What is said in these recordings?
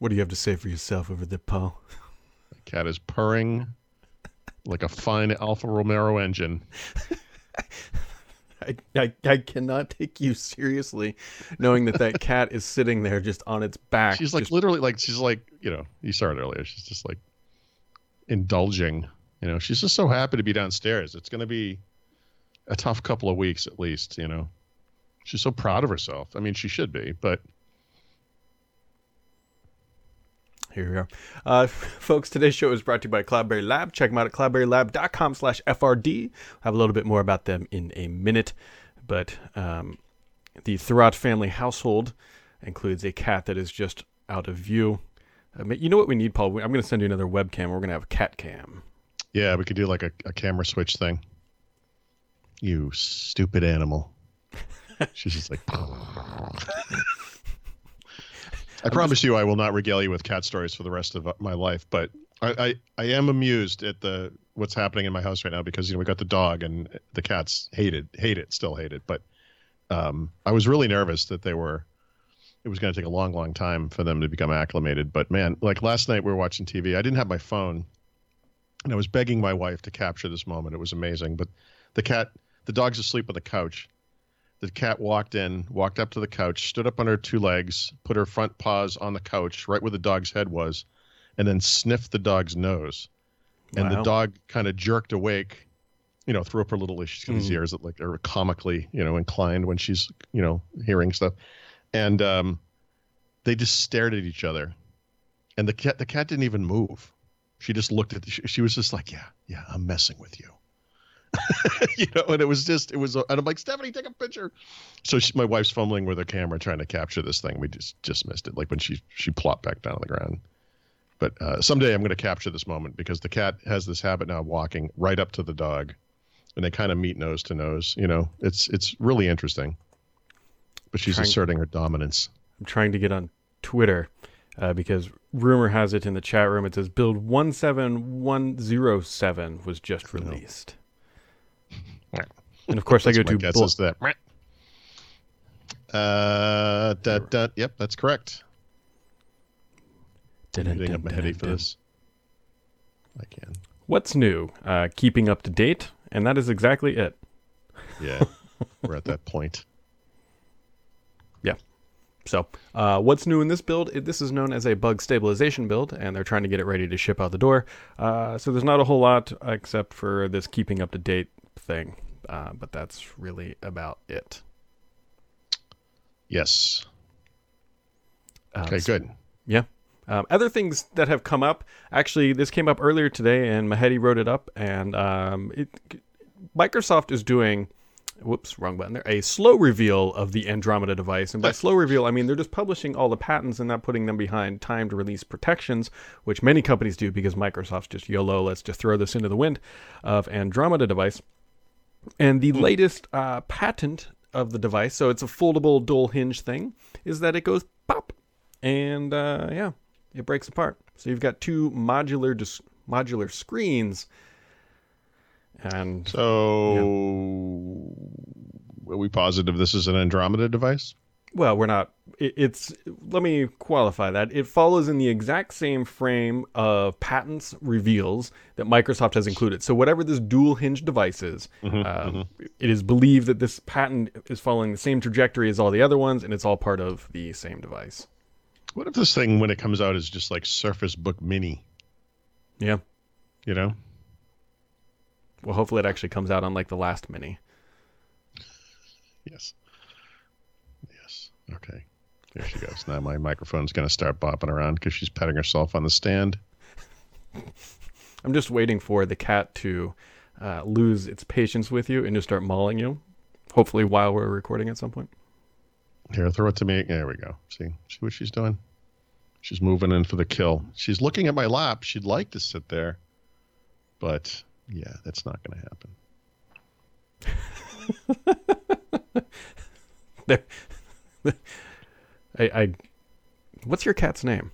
What do you have to say for yourself over there, Paul? The cat is purring like a fine Alfa Romero engine. I, I, I cannot take you seriously knowing that that cat is sitting there just on its back. She's like just- literally like she's like you know you saw it earlier. She's just like indulging. You know, she's just so happy to be downstairs. It's going to be a tough couple of weeks at least. You know, she's so proud of herself. I mean, she should be, but Here we are. Uh, folks, today's show is brought to you by Cloudberry Lab. Check them out at cloudberrylab.com slash FRD. We'll have a little bit more about them in a minute. But um, the Thurrott family household includes a cat that is just out of view. Uh, ma- you know what we need, Paul? I'm going to send you another webcam. We're going to have a cat cam. yeah, we could do like a, a camera switch thing. You stupid animal. She's just like. I promise you, I will not regale you with cat stories for the rest of my life. But I, I, I am amused at the what's happening in my house right now because you know we got the dog and the cats hate it, hate it, still hate it. But um, I was really nervous that they were. It was going to take a long, long time for them to become acclimated. But man, like last night we were watching TV. I didn't have my phone, and I was begging my wife to capture this moment. It was amazing. But the cat, the dog's asleep on the couch. The cat walked in, walked up to the couch, stood up on her two legs, put her front paws on the couch, right where the dog's head was, and then sniffed the dog's nose. And Wow. the dog kind of jerked awake, you know, threw up her little. She's got these Mhm. ears that like are comically, you know, inclined when she's, you know, hearing stuff. And um, they just stared at each other, and the cat, the cat didn't even move. She just looked at. The, she was just like, "Yeah, yeah, I'm messing with you." you know, and it was just, it was, and I'm like, Stephanie, take a picture. So she, my wife's fumbling with her camera trying to capture this thing. We just just missed it, like when she she plopped back down on the ground. But uh, someday I'm going to capture this moment because the cat has this habit now of walking right up to the dog, and they kind of meet nose to nose. You know, it's it's really interesting. But she's Trying- asserting her dominance. I'm trying to get on Twitter uh, because rumor has it in the chat room it says build 17107 was just released. And of course, I go to guess bull- is that. Uh, da, da, yep, that's correct. I'm hitting up Mehedi for this. I can. What's new? Uh, keeping up to date, and that is exactly it. Yeah, we're at that point. Yeah. So, uh, what's new in this build? It, this is known as a bug stabilization build, and they're trying to get it ready to ship out the door. Uh, so, there's not a whole lot except for this keeping up to date thing, uh, but that's really about it. Yes. Uh, Okay, so- good. Yeah. Um, other things that have come up. Actually, this came up earlier today, and Mehedi wrote it up. And um, it, Microsoft is doing, whoops, wrong button there, a slow reveal of the Andromeda device. And by slow reveal, I mean they're just publishing all the patents and not putting them behind timed release protections, which many companies do because Microsoft's just YOLO, let's just throw this into the wind of Andromeda device. And the latest uh, patent of the device, so it's a foldable dual hinge thing, is that it goes pop, and uh, yeah, it breaks apart. So you've got two modular dis- modular screens, and So, are we positive this is an Andromeda device? Well, we're not. It, it's let me qualify that it follows in the exact same frame of patents reveals that Microsoft has included. So whatever this dual hinge device is, um, it is believed that this patent is following the same trajectory as all the other ones, and it's all part of the same device. What if this thing, when it comes out, is just like Surface Book Mini? Yeah. You know? Well, hopefully it actually comes out on like the last mini. Yes. Okay. Here she goes. Now my microphone's going to start bopping around because she's petting herself on the stand. I'm just waiting for the cat to uh, lose its patience with you and just start mauling you. Hopefully, while we're recording at some point. Here, throw it to me. There we go. See, see what she's doing. She's moving in for the kill. She's looking at my lap. She'd like to sit there, but yeah, that's not going to happen. There, I, I, what's your cat's name?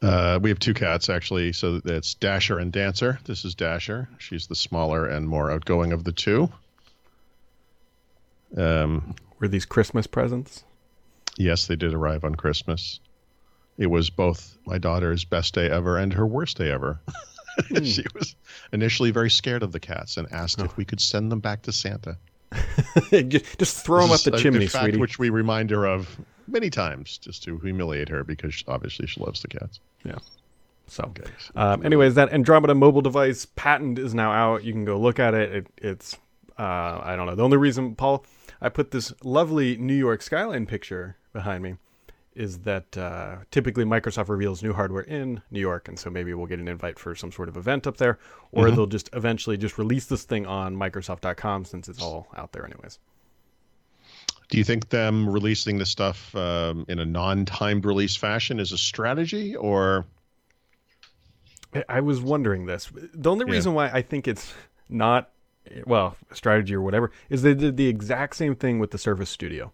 Uh, we have two cats actually, so that's Dasher and Dancer. This is Dasher. She's the smaller and more outgoing of the two. Um, Were these Christmas presents? yes, they did arrive on Christmas. it was both my daughter's best day ever and her worst day ever. Hmm. she was initially very scared of the cats and asked if we could send them back to Santa. just, just throw them up the a- chimney, fact sweetie. which we remind her of many times just to humiliate her because obviously she loves the cats. Yeah. So, Okay. um, anyways, that Andromeda mobile device patent is now out. You can go look at it. it it's, uh, I don't know. The only reason, Paul, I put this lovely New York skyline picture behind me is that uh, typically Microsoft reveals new hardware in New York, and so maybe we'll get an invite for some sort of event up there, or they'll just eventually just release this thing on Microsoft.com since it's all out there anyways. Do you think them releasing this stuff um, in a non-timed release fashion is a strategy, or I- I was wondering this. The only Yeah. reason why I think it's not, well, strategy or whatever, is they did the exact same thing with the Surface Studio.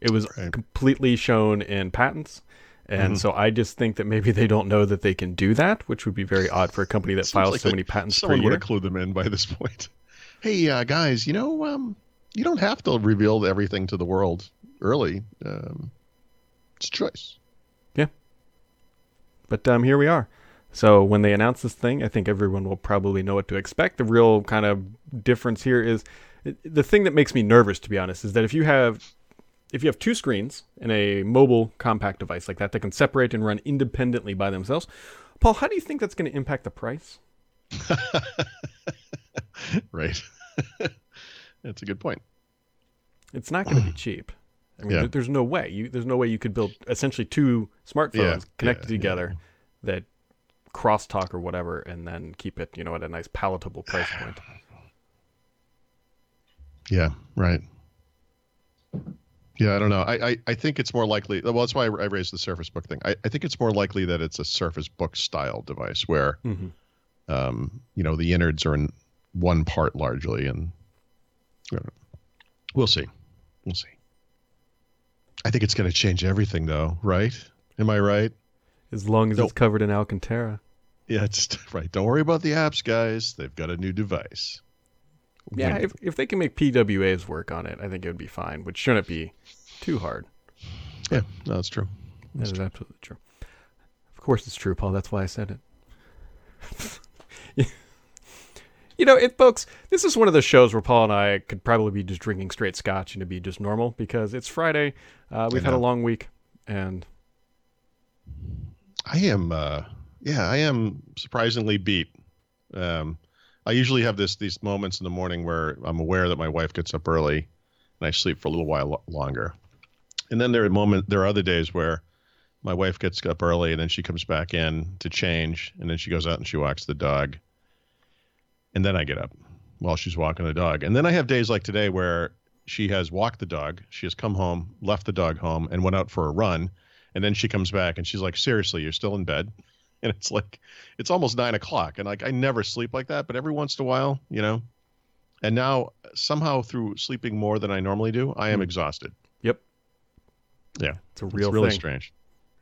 It was Right. completely shown in patents. And so I just think that maybe they don't know that they can do that, which would be very odd for a company that files like so many patents per someone would have clued them in by this point? Hey, uh, guys, you know, um, you don't have to reveal everything to the world early. Um, it's a choice. Yeah. But um, here we are. So when they announce this thing, I think everyone will probably know what to expect. The real kind of difference here is the thing that makes me nervous, to be honest, is that if you have if you have two screens in a mobile compact device like that that can separate and run independently by themselves, Paul, how do you think that's going to impact the price? Right. That's a good point. It's not going to be cheap. I mean, Yeah. there- there's no way you there's no way you could build essentially two smartphones Yeah, connected yeah, together that crosstalk or whatever, and then keep it you know at a nice palatable price point. Yeah, right. Yeah, I don't know. I, I, I think it's more likely. Well, that's why I raised the Surface Book thing. I, I think it's more likely that it's a Surface Book style device where, hmm um, you know, the innards are in one part largely, and we'll see. We'll see. I think it's going to change everything, though, right? Am I right? As long as Nope. it's covered in Alcantara. Yeah, it's right. Don't worry about the apps, guys. They've got a new device. Yeah, if, if they can make PWAs work on it, I think it would be fine, which shouldn't be too hard. yeah, no, that's true. That is absolutely true. Of course it's true, Paul. That's why I said it. you know, it, folks, this is one of those shows where Paul and I could probably be just drinking straight scotch and it'd be just normal because it's Friday. Uh, we've had a long week, and I am, uh, yeah, I am surprisingly beat. Um, I usually have this these moments in the morning where I'm aware that my wife gets up early, and I sleep for a little while lo- longer. And then there are moment there are other days where my wife gets up early and then she comes back in to change, and then she goes out and she walks the dog, and then I get up while she's walking the dog. And then I have days like today where she has walked the dog, she has come home, left the dog home, and went out for a run and then she comes back and she's like, seriously, you're still in bed? And it's like, it's almost nine o'clock. And like, I never sleep like that, but every once in a while, you know, and now somehow through sleeping more than I normally do, I am Hmm. exhausted. yep, Yeah. it's a real thing. it's really thing. strange.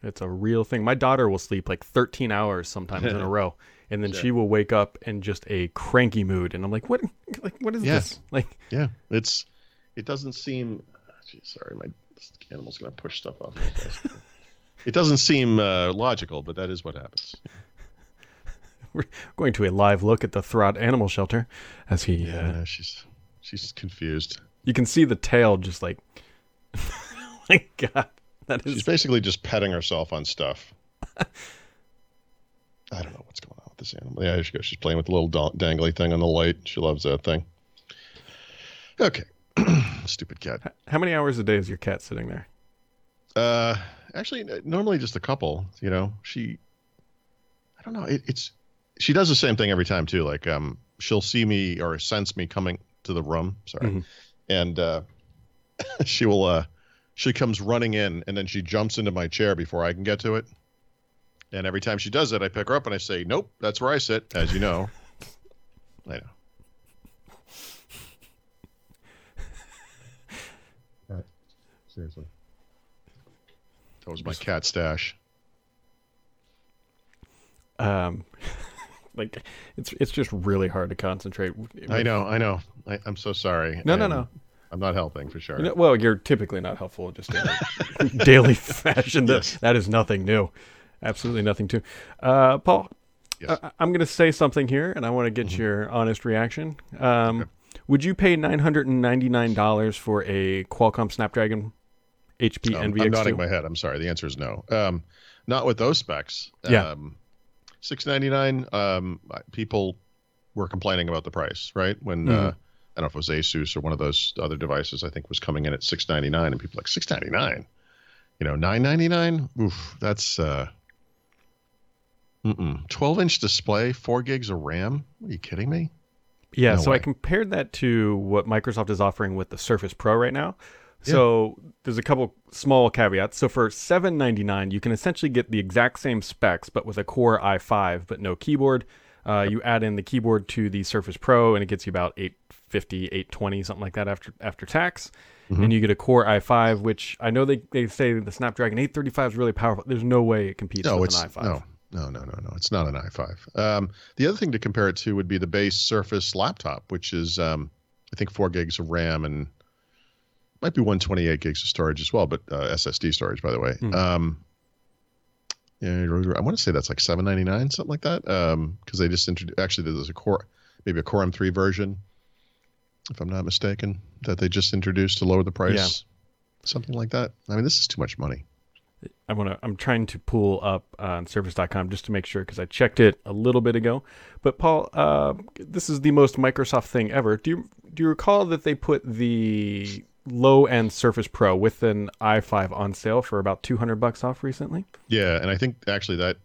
It's a real thing. My daughter will sleep like 13 hours sometimes in a row, and then she will wake up in just a cranky mood, and I'm like, what? Like, what is Yeah. this? Like, Yeah. It's, it doesn't seem, gee, sorry, my animal's going to push stuff off. my desk. It doesn't seem uh, logical, but that is what happens. We're going to a live look at the Thurrott Animal Shelter as he. Yeah. Uh, she's, she's confused. you can see the tail just like. my God, that is. She's basically just petting herself on stuff. I don't know what's going on with this animal. Yeah, there she goes. She's playing with the little dangly thing on the light. She loves that thing. Okay. Stupid cat. How many hours a day is your cat sitting there? Uh, actually, normally just a couple. You know, she. I don't know. It, it's. She does the same thing every time too. Like, um, she'll see me or sense me coming to the room. Sorry, Mhm. and uh, she will. Uh, she comes running in, and then she jumps into my chair before I can get to it. And every time she does it, I pick her up and I say, "Nope, that's where I sit." As you know, I know. Right. Seriously. That was my cat stash. Um, like it's it's just really hard to concentrate. I know, I know. I, I'm so sorry. No, no, no. I'm not helping for sure. You know, well, you're typically not helpful just in daily fashion. That, Yes. that is nothing new. Absolutely nothing to. Uh, Paul, Yes. I- I'm going to say something here, and I want to get Mm-hmm. your honest reaction. Um, Would you pay $999 for a Qualcomm Snapdragon HP Um, Envy x2? I'm nodding my head. I'm sorry. The answer is no. Um, not with those specs. Yeah. Um, Six ninety nine. Um, people were complaining about the price, right? When Mhm. uh, I don't know if it was Asus or one of those other devices. I think was coming in at six ninety nine, and people were like six ninety nine. You know, nine ninety nine. Oof, that's uh, twelve inch display, four gigs of RAM. Are you kidding me? Yeah, No so I compared that to what Microsoft is offering with the Surface Pro right now. So there's a couple small caveats. So for 799, you can essentially get the exact same specs, but with a Core i5, but no keyboard. Uh, you add in the keyboard to the Surface Pro, and it gets you about 850, 820, something like that after after tax. Mm-hmm. And you get a Core i5, which I know they, they say the Snapdragon 835 is really powerful. There's no way it competes No, with it's an i5. no, no, no, no, no. It's not an i5. Um, the other thing to compare it to would be the base Surface laptop, which is um, I think four gigs of RAM and might be 128 gigs of storage as well, but uh, SSD storage, by the way. Hmm. Um, yeah, I want to say that's like 799, something like that, because they just introduced. Actually, there's a core, maybe a Core M3 version, if I'm not mistaken, that they just introduced to lower the price. Yeah. Something like that. I mean, this is too much money. I want to. I'm trying to pull up on Surface.com just to make sure because I checked it a little bit ago. But Paul, uh, this is the most Microsoft thing ever. Do you do you recall that they put the low end Surface Pro with an i5 on sale for about 200 bucks off recently? Yeah, and I think actually that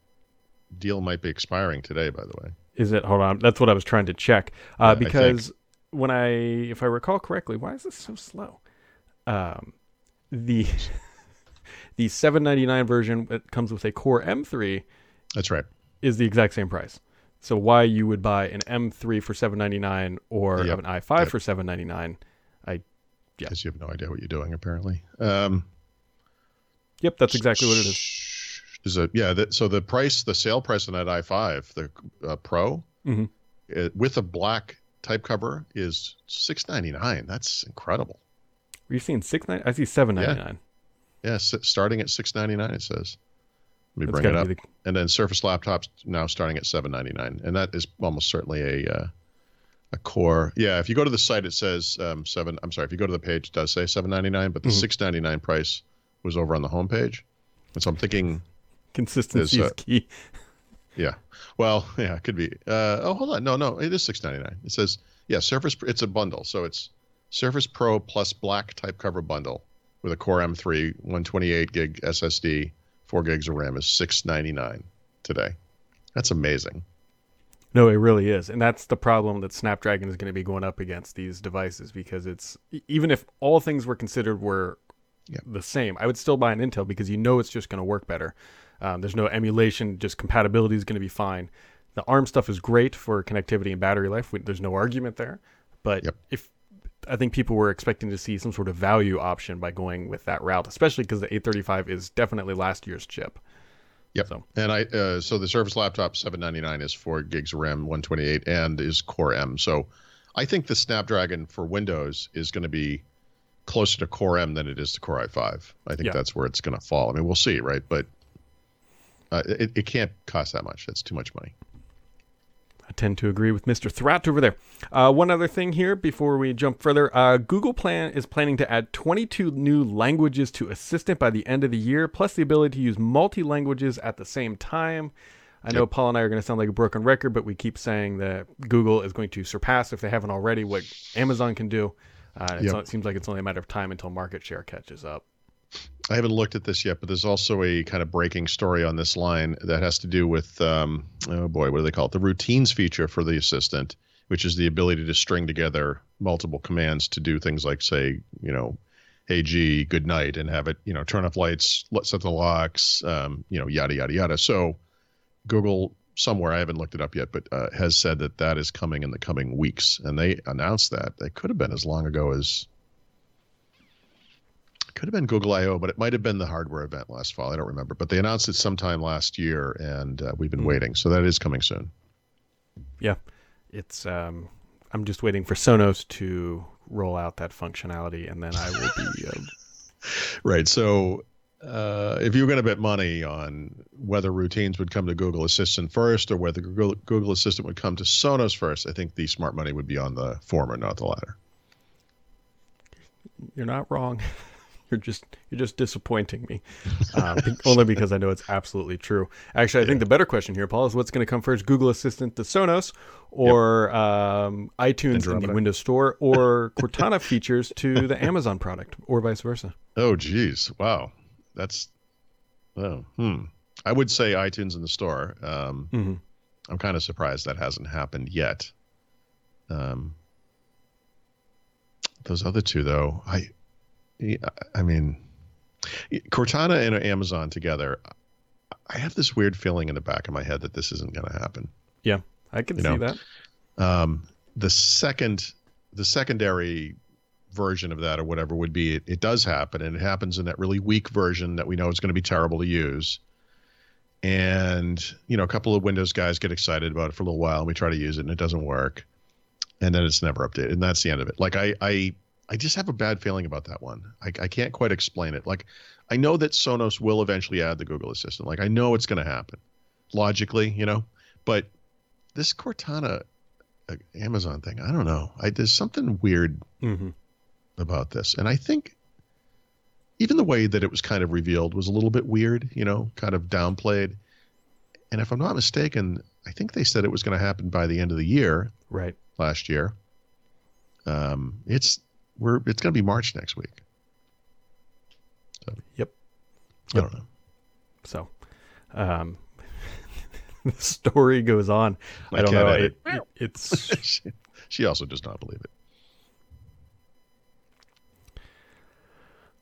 deal might be expiring today. By the way, Is it? Hold on. That's what I was trying to check. Uh, think. because when I, if I recall correctly, why is this so slow? Um, the the 799 version that comes with a Core M3 that's right. is the exact same price. So why you would buy an M3 for 799 or Yep. an i5 Yep. for 799? Yeah. Because you have no idea what you're doing, apparently. Um, Yep, that's exactly what it is. Is it? Yeah. That, so the price, the sale price on that i5, the uh, Pro, Mhm. uh, with a black type cover is six ninety nine. That's incredible. Were you seeing six nine? I see 799. Yeah, s- starting at six ninety nine. It says. Let me That's bring it up. the- and then Surface laptops now starting at 799, and that is almost certainly a uh, a core. Yeah, if you go to the site, it says um, seven. I'm sorry, if you go to the page, it does say 799, but the Mhm. 699 price was over on the homepage, and so I'm thinking, consistency is key. yeah, well, yeah, it could be. Uh, oh, hold on, no, no, it is 699. It says yeah, Surface. It's a bundle, so it's Surface Pro plus black type cover bundle with a Core M3, 128 gig SSD, four gigs of RAM is 699 today. That's amazing. No, it really is, and that's the problem that Snapdragon is going to be going up against these devices because it's even if all things were considered were Yeah. the same, I would still buy an Intel because you know it's just going to work better. Um, there's no emulation, just compatibility is going to be fine. The ARM stuff is great for connectivity and battery life. We, there's no argument there, but Yep. if I think people were expecting to see some sort of value option by going with that route, especially because the 835 is definitely last year's chip. Yep. So And I uh, so the Surface laptop 799 is four gigs of RAM, 128, and is Core M. So I think the Snapdragon for Windows is going to be closer to Core M than it is to Core i5. I think Yeah. that's where it's going to fall. I mean, we'll see, right? But uh, it, it can't cost that much. That's too much money. Tend to agree with Mr. Thurrott over there. Uh, one other thing here before we jump further uh, Google plan is planning to add 22 new languages to Assistant by the end of the year, plus the ability to use multi languages at the same time. I know Yep. Paul and I are going to sound like a broken record, but we keep saying that Google is going to surpass, if they haven't already, what Amazon can do. Uh, Yep. it seems like it's only a matter of time until market share catches up. I haven't looked at this yet, but there's also a kind of breaking story on this line that has to do with, um, oh boy, what do they call it? The routines feature for the assistant, which is the ability to string together multiple commands to do things like, say, you know, hey G, good night, and have it, you know, turn off lights, let set the locks, um, you know, yada yada yada. So Google somewhere I haven't looked it up yet, but uh, has said that that is coming in the coming weeks, and they announced that. It could have been as long ago as could have been Google I/O, but it might have been the hardware event last fall. I don't remember, but they announced it sometime last year, and uh, we've been Hmm. waiting. So that is coming soon. Yeah, it's. Um, I'm just waiting for Sonos to roll out that functionality, and then I will be. Uh, right. So uh, if you were going to bet money on whether routines would come to Google Assistant first or whether Google, Google Assistant would come to Sonos first, I think the smart money would be on the former, not the latter. You're not wrong. You're just you're just disappointing me, uh, only because I know it's absolutely true. Actually, I think the better question here, Paul, is what's going to come first: Google Assistant to Sonos, or yep. um, iTunes in the Windows Store, or Cortana features to the Amazon product, or vice versa. Oh, geez, wow, that's oh, hmm. I would say iTunes in the store. Um, mm-hmm. I'm kind of surprised that hasn't happened yet. Um, those other two, though, I I mean, Cortana and Amazon together. I have this weird feeling in the back of my head that this isn't going to happen. Yeah, I can you see know? that. Um, the second, the secondary version of that or whatever would be it, it does happen, and it happens in that really weak version that we know is going to be terrible to use. And you know, a couple of Windows guys get excited about it for a little while, and we try to use it, and it doesn't work, and then it's never updated, and that's the end of it. Like I, I I just have a bad feeling about that one. I, I can't quite explain it. Like, I know that Sonos will eventually add the Google Assistant. Like, I know it's going to happen logically, you know, but this Cortana uh, Amazon thing, I don't know. I, there's something weird mm-hmm. about this. And I think even the way that it was kind of revealed was a little bit weird, you know, kind of downplayed. And if I'm not mistaken, I think they said it was going to happen by the end of the year. Right. Last year. Um, it's we're it's going to be March next week. So, yep. I don't know. So, um, the story goes on. I, I don't know. It, it, it's she, she also does not believe it.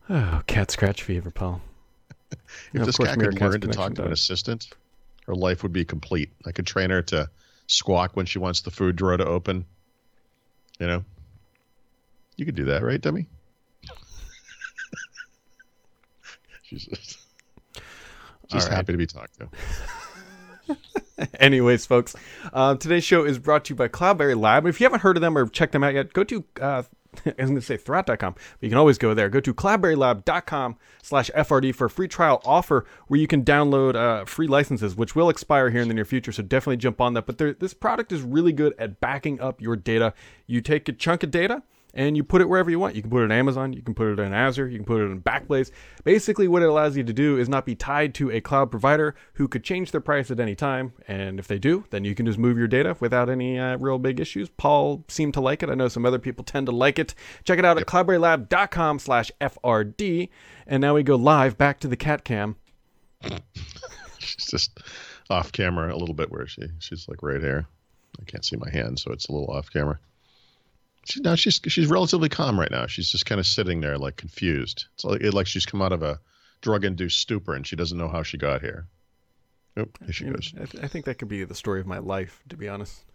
Oh, cat scratch fever, Paul. if this cat could learn to talk to an assistant, her life would be complete. I could train her to squawk when she wants the food drawer to open. You know, you could do that, right, Dummy? She's just, right. happy to be talked to. Anyways, folks, uh, today's show is brought to you by Cloudberry Lab. If you haven't heard of them or checked them out yet, go to uh, I was going to say thurrott.com, but you can always go there. Go to cloudberrylab.com slash FRD for a free trial offer where you can download uh, free licenses, which will expire here in the near future. So definitely jump on that. But there, this product is really good at backing up your data. You take a chunk of data and you put it wherever you want. You can put it in Amazon, you can put it in Azure, you can put it in Backblaze. Basically, what it allows you to do is not be tied to a cloud provider who could change their price at any time. And if they do, then you can just move your data without any uh, real big issues. Paul seemed to like it. I know some other people tend to like it. Check it out yep. at cloudberrylab.com slash FRD. And now we go live back to the cat cam. she's just off camera a little bit where she she's like right here. I can't see my hand, so it's a little off camera. She, now she's she's relatively calm right now. She's just kind of sitting there like confused. It's like like she's come out of a drug-induced stupor and she doesn't know how she got here. Oh, here she goes. I, th- I, think that could be the story of my life, to be honest.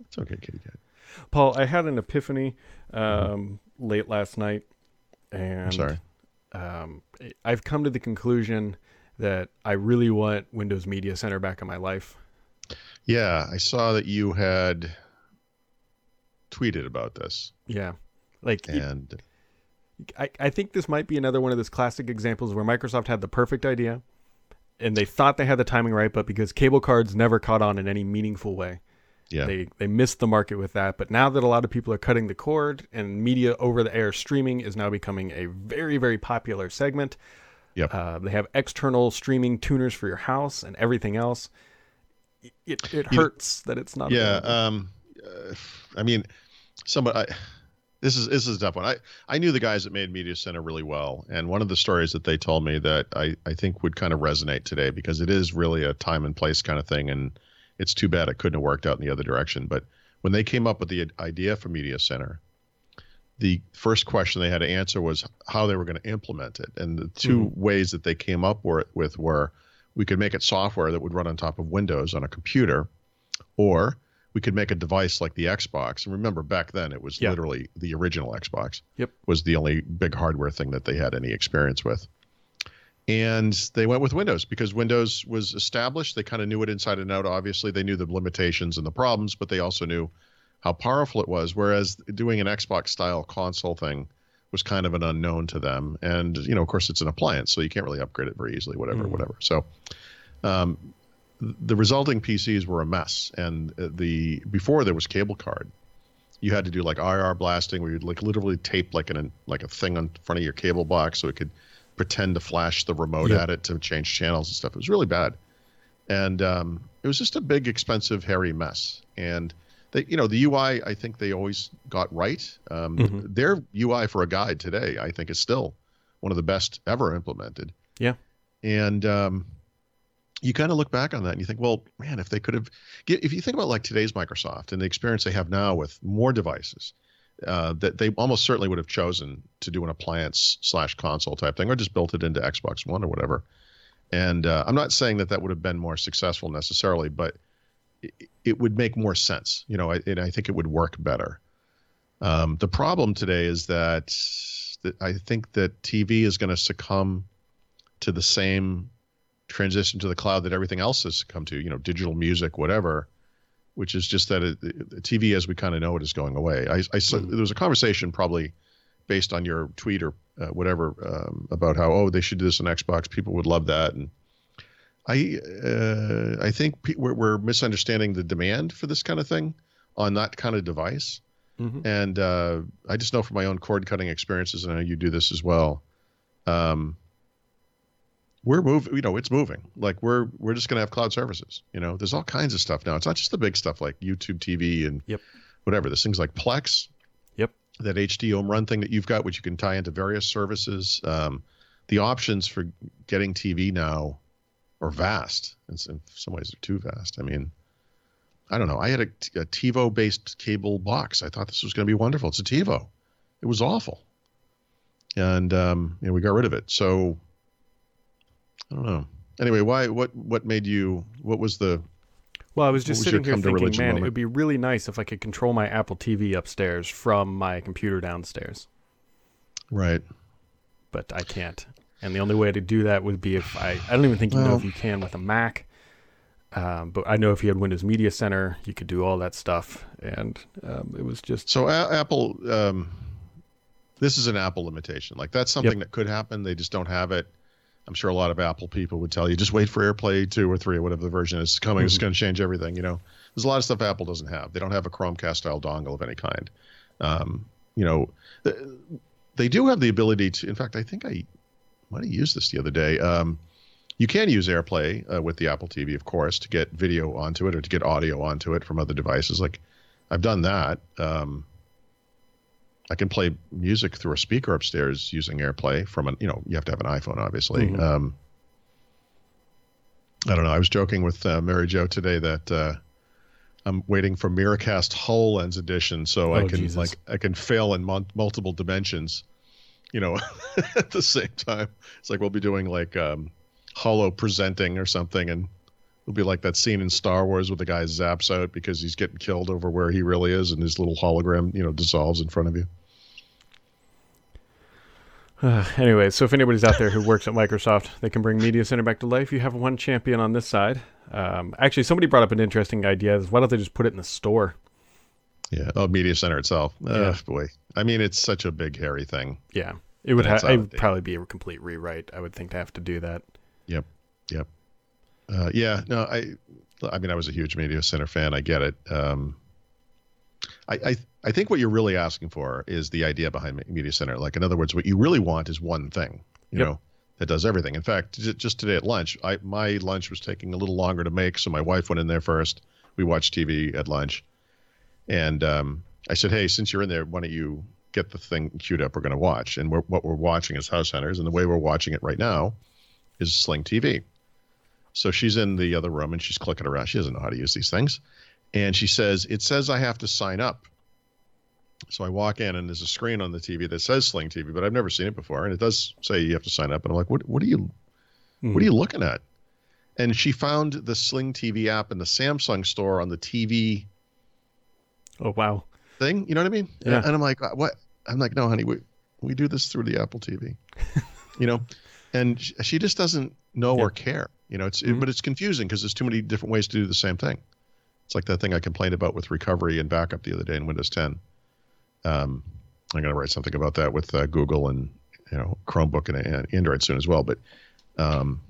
It's okay, kitty cat. Paul, I had an epiphany um, mm-hmm. late last night, and I'm sorry. Um, I've come to the conclusion that I really want Windows Media Center back in my life. Yeah, I saw that you had tweeted about this. Yeah, like and. It, I, I think this might be another one of those classic examples where Microsoft had the perfect idea and they thought they had the timing right, but because cable cards never caught on in any meaningful way, yeah. they they missed the market with that. But now that a lot of people are cutting the cord and media over the air streaming is now becoming a very very popular segment. Yep. Uh, they have external streaming tuners for your house and everything else. It it, hurts you, that it's not. Yeah. Um, I mean, somebody. I, this is this is a tough one. I I knew the guys that made Media Center really well, and one of the stories that they told me that I I think would kind of resonate today because it is really a time and place kind of thing, and it's too bad it couldn't have worked out in the other direction. But when they came up with the idea for Media Center, the first question they had to answer was how they were going to implement it, and the 2 mm-hmm. ways that they came up with were we could make it software that would run on top of Windows on a computer, or we could make a device like the Xbox. And remember, back then it was literally the original Xbox. Yep. Was the only big hardware thing that they had any experience with. And they went with Windows because Windows was established. They kind of knew it inside and out. Obviously, they knew the limitations and the problems, but they also knew how powerful it was. Whereas doing an Xbox style console thing was kind of an unknown to them. And you know, of course, it's an appliance, so you can't really upgrade it very easily. Whatever, Mm. whatever. So. Um, the resulting PCs were a mess, and uh, the before there was cable card, you had to do like IR blasting, where you'd like literally tape like an like a thing on front of your cable box so it could pretend to flash the remote Yep. at it to change channels and stuff. It was really bad, and um, it was just a big, expensive, hairy mess. And they, you know, the UI I think they always got right. Um, Mhm. Their UI for a guide today, I think, is still one of the best ever implemented. Yeah. And um, you kind of look back on that and you think, well, man, if they could have, if you think about like today's Microsoft and the experience they have now with more devices, uh, that they almost certainly would have chosen to do an appliance slash console type thing, or just built it into Xbox One or whatever. And uh, I'm not saying that that would have been more successful necessarily, but it, it would make more sense, you know, and I think it would work better. Um, the problem today is that, that I think that TV is going to succumb to the same transition to the cloud that everything else has come to, you know, digital music, whatever, which is just that it, the TV as we kind of know it is going away. I, I saw, Mhm. there was a conversation probably based on your tweet or uh, whatever um, about how oh they should do this on Xbox, people would love that, and I uh, I think pe- we're, we're misunderstanding the demand for this kind of thing on that kind of device. Mhm. And uh, I just know from my own cord cutting experiences, and I know you do this as well. Um, we're moving, you know, it's moving. Like we're we're just gonna have cloud services. You know, there's all kinds of stuff now. It's not just the big stuff like YouTube TV and Yep. whatever. There's things like Plex. Yep. That HDHomeRun thing that you've got, which you can tie into various services. Um, the options for getting TV now are vast. In some, in some ways, they're too vast. I mean, I don't know. I had a, a TiVo based cable box. I thought this was going to be wonderful. It's a TiVo. It was awful, and um, you know, we got rid of it. So I don't know. Anyway, why? What? What made you? What was the? Well, I was just sitting here thinking, man, it would be really nice if I could control my Apple TV upstairs from my computer downstairs, Right. but I can't. And the only way to do that would be if I. I don't even think you know if you can with a Mac. Um, but I know if you had Windows Media Center, you could do all that stuff, and um, it was just So a- Apple, um, this is an Apple limitation. Like that's something that could happen. They just don't have it. I'm sure a lot of Apple people would tell you just wait for AirPlay two or three or whatever the version is coming. It's Mhm. going to change everything. You know, there's a lot of stuff Apple doesn't have. They don't have a Chromecast style dongle of any kind. Um, you know, th- they do have the ability to. In fact, I think I might have used this the other day. Um, you can use AirPlay uh, with the Apple TV, of course, to get video onto it or to get audio onto it from other devices. Like I've done that. Um, I can play music through a speaker upstairs using AirPlay from an, you know, you have to have an iPhone, obviously. Mhm. Um, I don't know. I was joking with uh, Mary Jo today that uh, I'm waiting for Miracast HoloLens edition so I Oh, can Jesus. like I can fail in mon- multiple dimensions, you know, at the same time. It's like we'll be doing like um, Holo presenting or something, and it'll be like that scene in Star Wars where the guy zaps out because he's getting killed over where he really is, and his little hologram, you know, dissolves in front of you. Uh, anyway, so if anybody's out there who works at Microsoft, they can bring Media Center back to life. You have one champion on this side. Um, actually, somebody brought up an interesting idea: is why don't they just put it in the store? Yeah. Oh, Media Center itself. Yeah. Oh, boy. I mean, it's such a big, hairy thing. Yeah, it would have. It would probably be a complete rewrite. I would think to have to do that. Yep. Yep. Uh, yeah. No, I. I mean, I was a huge Media Center fan. I get it. Um, I, I I think what you're really asking for is the idea behind Media Center. Like, in other words, what you really want is one thing. You Yep. know, that does everything. In fact, just today at lunch, I my lunch was taking a little longer to make, so my wife went in there first. We watched TV at lunch, and um, I said, "Hey, since you're in there, why don't you get the thing queued up? We're going to watch." And we're, what we're watching is House Hunters, and the way we're watching it right now is Sling TV. So she's in the other room and she's clicking around. She doesn't know how to use these things, and she says, "It says I have to sign up." So I walk in and there's a screen on the TV that says Sling TV, but I've never seen it before, and it does say you have to sign up. And I'm like, "What? What are you Hmm. what are you looking at? And she found the Sling TV app in the Samsung store on the TV Oh wow! thing. You know what I mean? Yeah. And I'm like, what? I'm like, no, honey, we we do this through the Apple TV. you know, and she just doesn't know Yeah. or care. You know, it's Mhm. but it's confusing because there's too many different ways to do the same thing. It's like that thing I complained about with recovery and backup the other day in Windows 10. Um, I'm going to write something about that with uh, Google and you know Chromebook and, and Android soon as well. But um,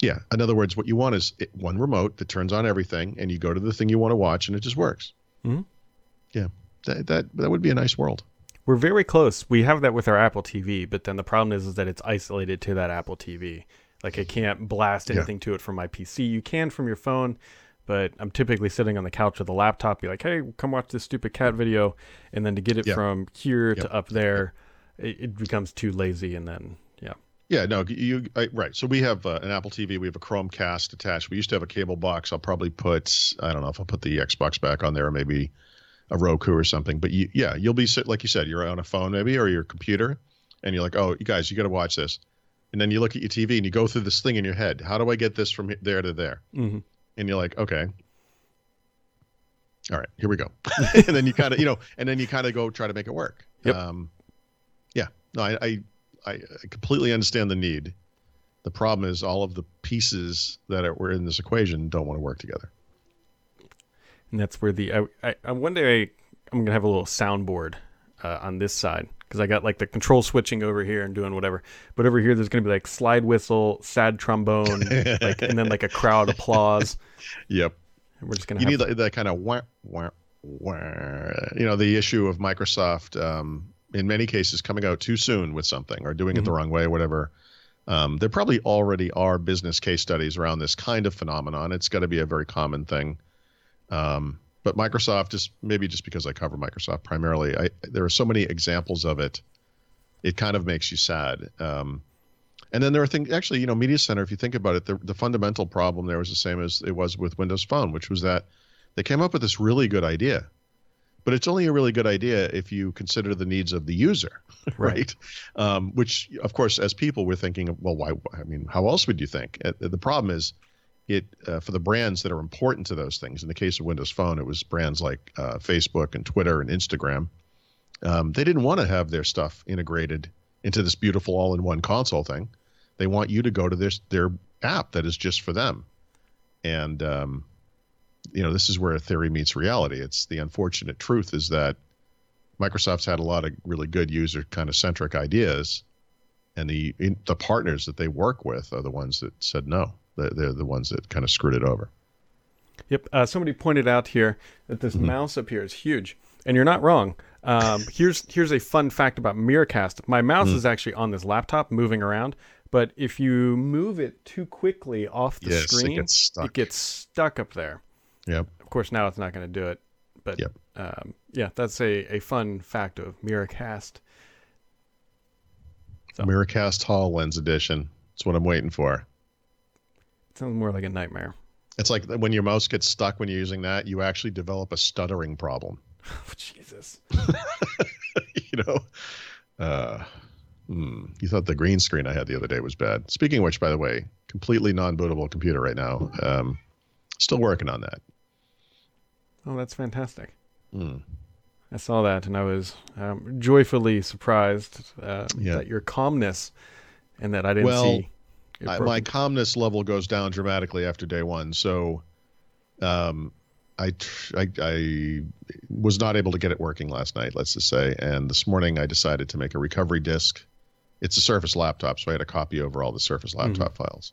yeah, in other words, what you want is it, one remote that turns on everything, and you go to the thing you want to watch, and it just works. Mhm. Yeah, that, that that would be a nice world. We're very close. We have that with our Apple TV, but then the problem is, is that it's isolated to that Apple TV. Like I can't blast Yeah. anything to it from my PC. You can from your phone, but I'm typically sitting on the couch with a laptop, be like, "Hey, come watch this stupid cat video," and then to get it Yeah. from here Yep. to up there, it, it becomes too lazy, and then yeah, Yeah, no, you I, right. So we have uh, an Apple TV. We have a Chromecast attached. We used to have a cable box. I'll probably put I don't know if I'll put the Xbox back on there, or maybe a Roku or something. But you, yeah, you'll be sit like you said, you're on a phone maybe or your computer, and you're like, oh, you guys, you got to watch this. And then you look at your TV and you go through this thing in your head. How do I get this from he- there to there? hmm And you're like, okay. All right, here we go. and then you kind of, you know, and then you kind of go try to make it work. Yep. Um, yeah. No, I, I, I completely understand the need. The problem is all of the pieces that are, were in this equation don't want to work together. and that's where the I, I, one day I, I'm gonna have a little soundboard uh, on this side because I got like the control switching over here and doing whatever, but over here there's gonna be like slide whistle, sad trombone, like and then like a crowd applause. Yep. And we're just gonna You need that, that kind of wah, wah, wah. You know, the issue of Microsoft, um, in many cases, coming out too soon with something or doing it the wrong way, whatever. Um, there probably already are business case studies around this kind of phenomenon. It's got to be a very common thing. Um, but Microsoft, just maybe just because I cover Microsoft primarily, I, there are so many examples of it. It kind of makes you sad. Um, and then there are things, actually, you know, Media Center, if you think about it, the, the fundamental problem there was the same as it was with Windows Phone, which was that they came up with this really good idea. But it's only a really good idea if you consider the needs of the user, Right. right? Um, which, of course, as people, we're thinking, well, why? I mean, how else would you think? Uh, the problem is, it uh, for the brands that are important to those things. In the case of Windows Phone, it was brands like uh, Facebook and Twitter and Instagram. Um, they didn't want to have their stuff integrated into this beautiful all-in-one console thing. They want you to go to their their app that is just for them, and um, you know this is where a theory meets reality. It's the unfortunate truth is that Microsoft's had a lot of really good user kind of centric ideas, and the the partners that they work with are the ones that said no. They're, they're the ones that kind of screwed it over. Yep. Uh, somebody pointed out here that this Mm-hmm. mouse up here is huge, and you're not wrong. Um, here's here's a fun fact about Miracast. My mouse Mm. is actually on this laptop, moving around. But if you move it too quickly off the Yes, it screen, gets stuck. it gets stuck up there. Yep. Of course, now it's not going to do it. But Yep. um, yeah, that's a, a fun fact of Miracast. So- Miracast HoloLens edition. That's what I'm waiting for. Sounds more like a nightmare. It's like when your mouse gets stuck when you're using that, you actually develop a stuttering problem. Oh, Jesus. you know, uh, hmm, you thought the green screen I had the other day was bad. Speaking of which, by the way, completely non-bootable computer right now. Um, still working on that. Oh, that's fantastic. Hmm. I saw that and I was um, joyfully surprised uh, Yeah. that your calmness and that I didn't Well, see. I, my calmness level goes down dramatically after day one. So, um, I, tr- I I was not able to get it working last night. Let's just say, and this morning I decided to make a recovery disk. It's a Surface laptop, so I had to copy over all the Surface laptop files.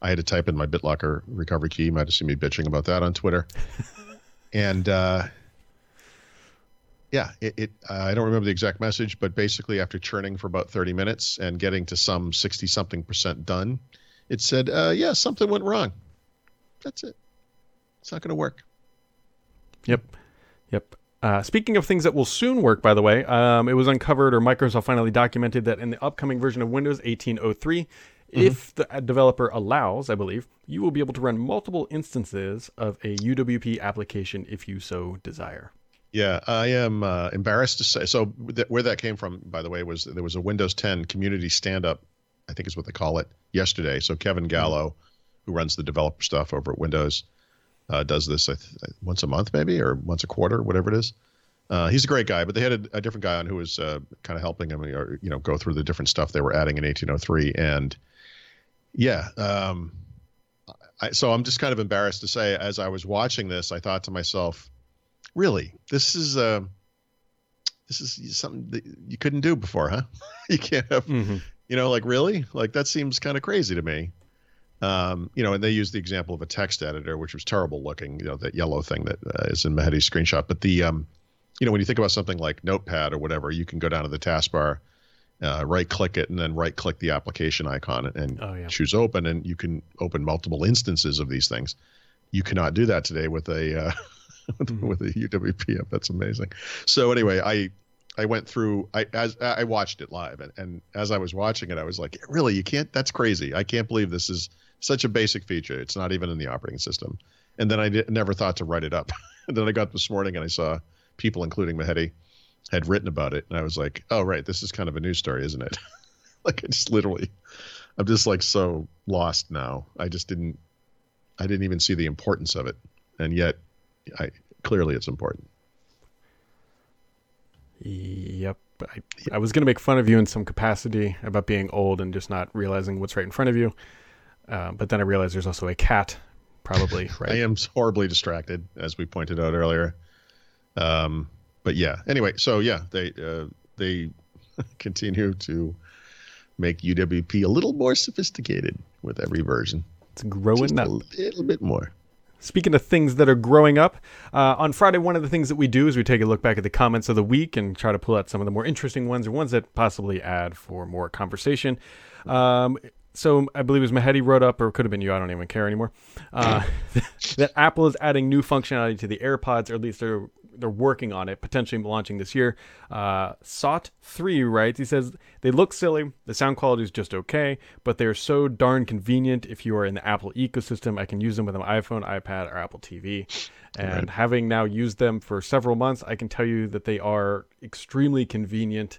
I had to type in my BitLocker recovery key. You might have seen me bitching about that on Twitter. and uh, yeah, it, it I don't remember the exact message, but basically after churning for about 30 minutes and getting to some 60 something percent done, it said, uh, yeah, something went wrong. That's it. It's not going to work. Yep. Yep. Uh, speaking of things that will soon work, by the way, um, it was uncovered or Microsoft finally documented that in the upcoming version of Windows 1803, if the uh, developer allows, I believe, you will be able to run multiple instances of a UWP application if you so desire. Yeah, I am uh, embarrassed to say. So th- where that came from, by the way, was there was a Windows 10 community stand-up, I think is what they call it, yesterday. So Kevin Gallo, who runs the developer stuff over at Windows, uh, does this I th- once a month, maybe, or once a quarter, whatever it is. Uh, he's a great guy, but they had a, a different guy on who was uh, kind of helping him, or you know, go through the different stuff they were adding in 1803. And yeah, um, I, so I'm just kind of embarrassed to say, as I was watching this, I thought to myself, really, this is uh, this is something that you couldn't do before, huh? you can't have, mm-hmm. you know, like really, like that seems kind of crazy to me. Um, you know, and they use the example of a text editor, which was terrible looking, you know, that yellow thing that uh, is in Mehedi's screenshot. But the, um, you know, when you think about something like Notepad or whatever, you can go down to the taskbar, uh, right click it, and then right click the application icon and oh, yeah. choose open, and you can open multiple instances of these things. You cannot do that today with a uh, with, a UWP. That's amazing. So anyway, I I went through I as I watched it live and, and as I was watching it I was like really? You can't that's crazy. I can't believe this is such a basic feature. It's not even in the operating system. And then I did, never thought to write it up. And then I got this morning and I saw people including Mehedi had written about it and I was like oh right this is kind of a news story isn't it? Like I just literally I'm just like so lost now. I just didn't I didn't even see the importance of it. And yet I clearly it's important Yep. I, I was going to make fun of you in some capacity about being old and just not realizing what's right in front of you. Uh, but then I realized there's also a cat, probably, right? I am horribly distracted, as we pointed out earlier. Um, but yeah, anyway, so yeah, they uh, they continue to make UWP a little more sophisticated with every version. It's growing Just up a little bit more. Speaking of things that are growing up, uh, on Friday, one of the things that we do is we take a look back at the comments of the week and try to pull out some of the more interesting ones or ones that possibly add for more conversation. Um, so I believe it was Mehedi wrote up, or it could have been you. I don't even care anymore. Uh, that Apple is adding new functionality to the AirPods, or at least they're they're working on it, potentially launching this year. Uh, SOT three writes, he says they look silly, the sound quality is just okay, but they're so darn convenient. If you are in the Apple ecosystem, I can use them with an iPhone, iPad, or Apple TV. And right. having now used them for several months, I can tell you that they are extremely convenient.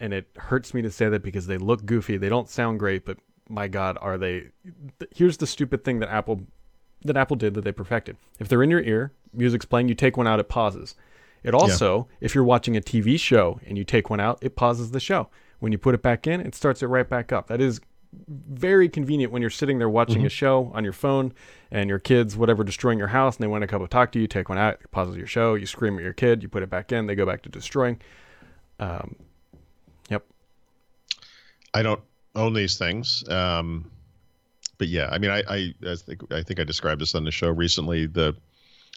And it hurts me to say that because they look goofy, they don't sound great, but my God, are they? Here's the stupid thing that Apple that Apple did that they perfected. If they're in your ear, music's playing, you take one out, it pauses. It also, yeah. if you're watching a TV show and you take one out, it pauses the show. When you put it back in, it starts it right back up. That is very convenient when you're sitting there watching mm-hmm. a show on your phone and your kids, whatever, destroying your house and they want to come and talk to you, take one out, it pauses your show, you scream at your kid, you put it back in, they go back to destroying. Um, yep. I don't own these things. Um, but yeah, I mean, I, I, I think I think I described this on the show recently. The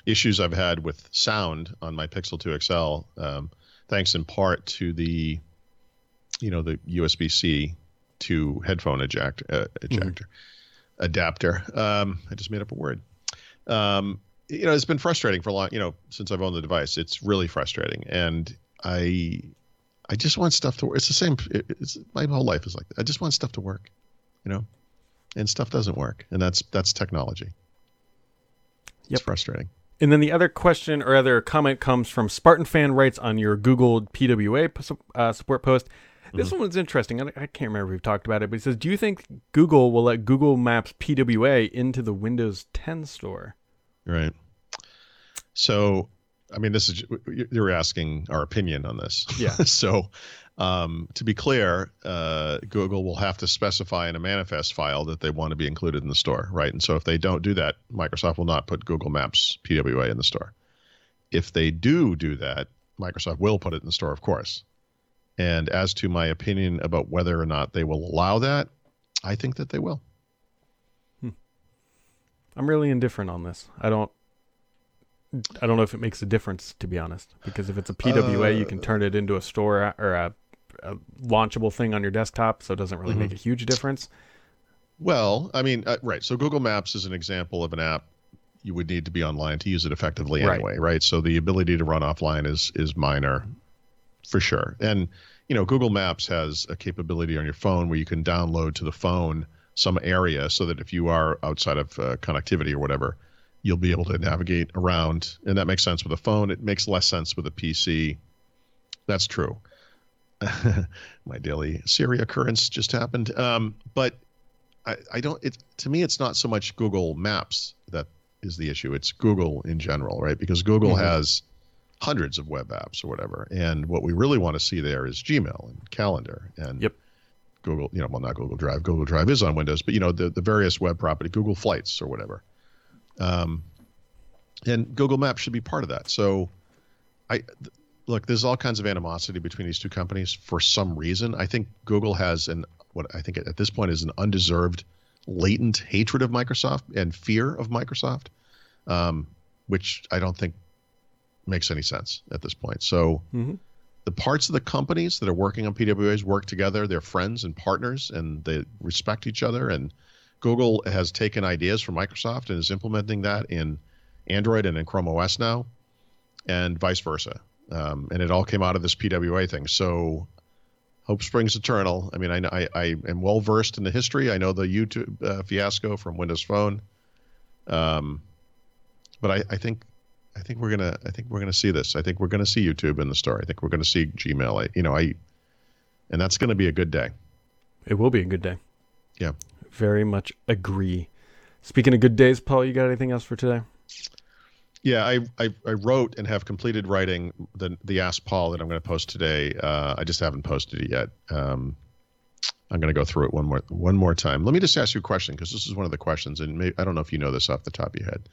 issues I've had with sound on my Pixel 2 XL, um, thanks in part to the, you know, the USB C to headphone eject, uh, ejector mm-hmm. adapter. Um, I just made up a word. Um, you know, it's been frustrating for a long, you know, since I've owned the device. It's really frustrating, and I, I just want stuff to work. It's the same. It's my whole life is like that. I just want stuff to work. You know, and stuff doesn't work, and that's that's technology. Yep. It's frustrating. And then the other question or other comment comes from Spartan fan writes on your Google PWA uh, support post. This mm-hmm. one was interesting. I, I can't remember if we've talked about it, but he says, "Do you think Google will let Google Maps PWA into the Windows 10 store?" Right. So, I mean, this is you're asking our opinion on this. Yeah. so, um, to be clear, uh, Google will have to specify in a manifest file that they want to be included in the store, right? And so if they don't do that, Microsoft will not put Google Maps PWA in the store. If they do do that, Microsoft will put it in the store, of course. And as to my opinion about whether or not they will allow that, I think that they will. Hmm. I'm really indifferent on this. I don't. I don't know if it makes a difference, to be honest, because if it's a PWA, uh, you can turn it into a store or a a launchable thing on your desktop, so it doesn't really mm-hmm. make a huge difference. Well, I mean, uh, right. So Google Maps is an example of an app you would need to be online to use it effectively anyway, right? right? So the ability to run offline is is minor, for sure. And you know, Google Maps has a capability on your phone where you can download to the phone some area so that if you are outside of uh, connectivity or whatever, you'll be able to navigate around. And that makes sense with a phone. It makes less sense with a PC. That's true. my daily Siri occurrence just happened. Um, but I, I don't. It to me, it's not so much Google Maps that is the issue. It's Google in general, right? Because Google mm-hmm. has hundreds of web apps or whatever, and what we really want to see there is Gmail and Calendar and yep. Google, you know, well, not Google Drive. Google Drive is on Windows, but you know, the the various web property, Google Flights or whatever. Um, and Google Maps should be part of that. So, I look. There's all kinds of animosity between these two companies for some reason. I think Google has an what I think at this point is an undeserved, latent hatred of Microsoft and fear of Microsoft, um, which I don't think makes any sense at this point. So. hmm the parts of the companies that are working on PWAs work together. They're friends and partners, and they respect each other. And Google has taken ideas from Microsoft and is implementing that in Android and in Chrome OS now, and vice versa. Um, and it all came out of this PWA thing. So hope springs eternal. I mean, I, I, I am well versed in the history. I know the YouTube uh, fiasco from Windows Phone. Um, but I, I think I think we're gonna I think we're gonna see this. I think we're gonna see YouTube in the store. I think we're gonna see Gmail. I, you know, I and that's gonna be a good day. It will be a good day. Yeah. Very much agree. Speaking of good days, Paul, you got anything else for today? Yeah, I, I, I wrote and have completed writing the the Ask Paul that I'm going to post today. Uh, I just haven't posted it yet. Um, I'm going to go through it one more one more time. Let me just ask you a question because this is one of the questions, and maybe, I don't know if you know this off the top of your head.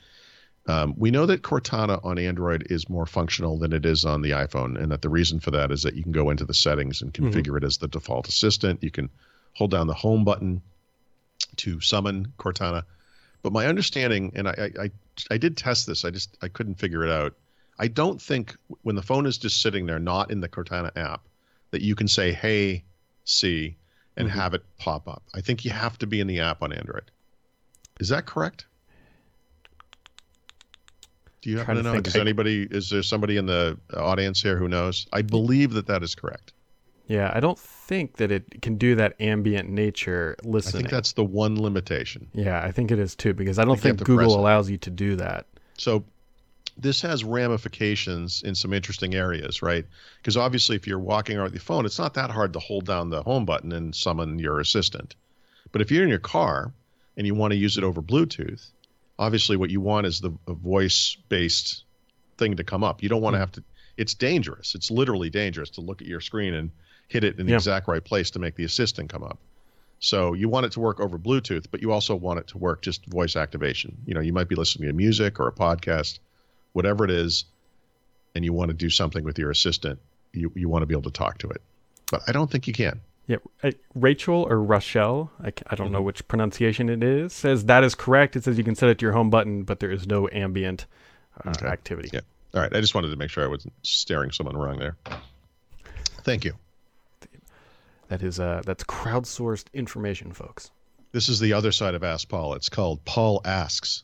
Um, we know that Cortana on Android is more functional than it is on the iPhone, and that the reason for that is that you can go into the settings and configure it as the default assistant. You can hold down the home button to summon Cortana. But my understanding, and I, I, I did test this, I just I couldn't figure it out. I don't think when the phone is just sitting there, not in the Cortana app, that you can say "Hey, see" and Mhm. have it pop up. I think you have to be in the app on Android. Is that correct? Do you happen to know? Does I- anybody? Is there somebody in the audience here who knows? I believe that that is correct. Yeah, I don't think that it can do that ambient nature listening. I think that's the one limitation. yeah, I think it is too because I don't think think Google allows you to do that. So this has ramifications in some interesting areas, right? Because obviously, if you're walking around with your phone, it's not that hard to hold down the home button and summon your assistant. But if you're in your car and you want to use it over Bluetooth, obviously, what you want is the a voice-based thing to come up. You don't want to Hmm. have to. It's dangerous. It's literally dangerous to look at your screen and hit it in the Yeah. exact right place to make the assistant come up. So you want it to work over Bluetooth, but you also want it to work just voice activation. You know, you might be listening to music or a podcast, whatever it is, and you want to do something with your assistant. You you want to be able to talk to it, but I don't think you can. Yeah, Rachel or Rochelle, I, I don't know Mhm. which pronunciation it is, says that is correct. It says you can set it to your home button, but there is no ambient uh, Okay. activity. Yeah. All right, I just wanted to make sure I wasn't staring someone wrong there. Thank you. That is uh, that's crowdsourced information, folks. This is the other side of Ask Paul. It's called Paul Asks.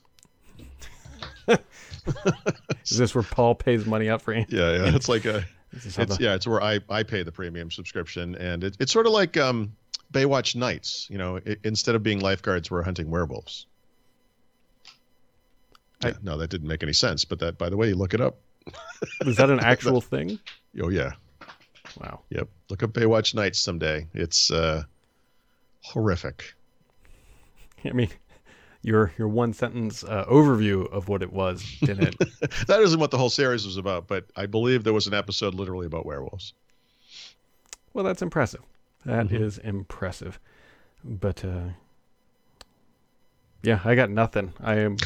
Is this where Paul pays money up for? An- Yeah, yeah. It's like a This is how it's the- yeah, it's where I I pay the premium subscription, and it, it's sort of like um, Baywatch Nights. You know, i instead of being lifeguards, we're hunting werewolves. I- Yeah, no, that didn't make any sense. But that, by the way, you look it up. is that an actual thing? Oh yeah, Wow. yep. Look up Baywatch Nights someday. It's uh, horrific. I mean, your your one sentence uh, overview of what it was didn't. that isn't what the whole series was about, but I believe there was an episode literally about werewolves. well, that's impressive. That is Mhm. impressive. But uh, yeah, I got nothing. I am.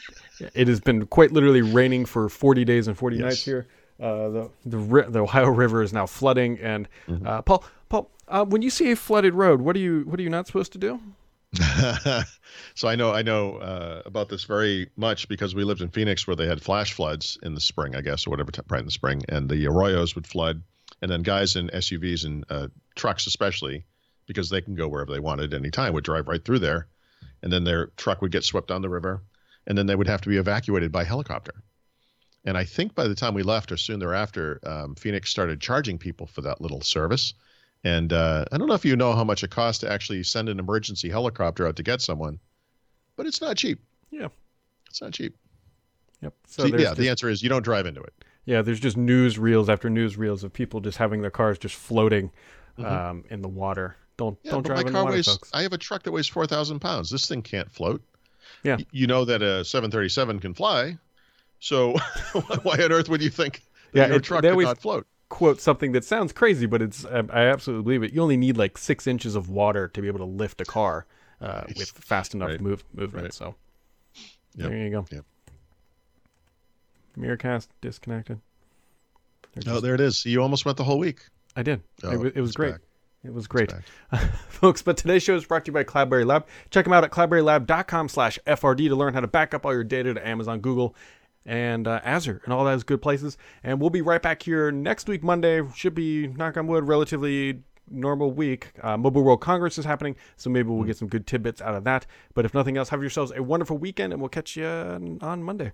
it has been quite literally raining for 40 days and 40 Yes. nights here. Uh, the the the Ohio River is now flooding, and Mhm. uh, Paul Paul, uh, when you see a flooded road, what are you what are you not supposed to do? so I know I know uh, about this very much because we lived in Phoenix where they had flash floods in the spring, I guess, or whatever, t- right in the spring, and the arroyos would flood, and then guys in SUVs and uh, trucks, especially because they can go wherever they wanted at any time, would drive right through there, and then their truck would get swept down the river, and then they would have to be evacuated by helicopter. And I think by the time we left, or soon thereafter, um, Phoenix started charging people for that little service. And uh, I don't know if you know how much it costs to actually send an emergency helicopter out to get someone, but it's not cheap. Yeah. It's not cheap. Yep. So, So yeah, there's the answer is you don't drive into it. yeah, there's just newsreels after newsreels of people just having their cars just floating Mhm. um, in the water. Don't Yeah, don't drive my in the car water, weighs. folks. I have a truck that weighs four thousand pounds. This thing can't float. Yeah. Y- You know that a 737 can fly, so why on earth would you think that Yeah, your it- truck could not float? quote something that sounds crazy, but it's I, I absolutely believe it. You only need like six inches of water to be able to lift a car uh, Nice. with fast enough Right. move movement. Right. So Yep. there you go. Yep. Miracast disconnected. They're Oh, there it is. You almost went the whole week. I did. Oh, it, wa- it was great. back. It was great. Folks, but today's show is brought to you by Cloudberry Lab. Check them out at cloudberrylab.com slash FRD to learn how to back up all your data to Amazon, Google, and uh, Azure and all those good places. And we'll be right back here next week, Monday. Should be, knock on wood, relatively normal week. Uh, Mobile World Congress is happening, so maybe we'll get some good tidbits out of that. But if nothing else, have yourselves a wonderful weekend, and we'll catch you on Monday.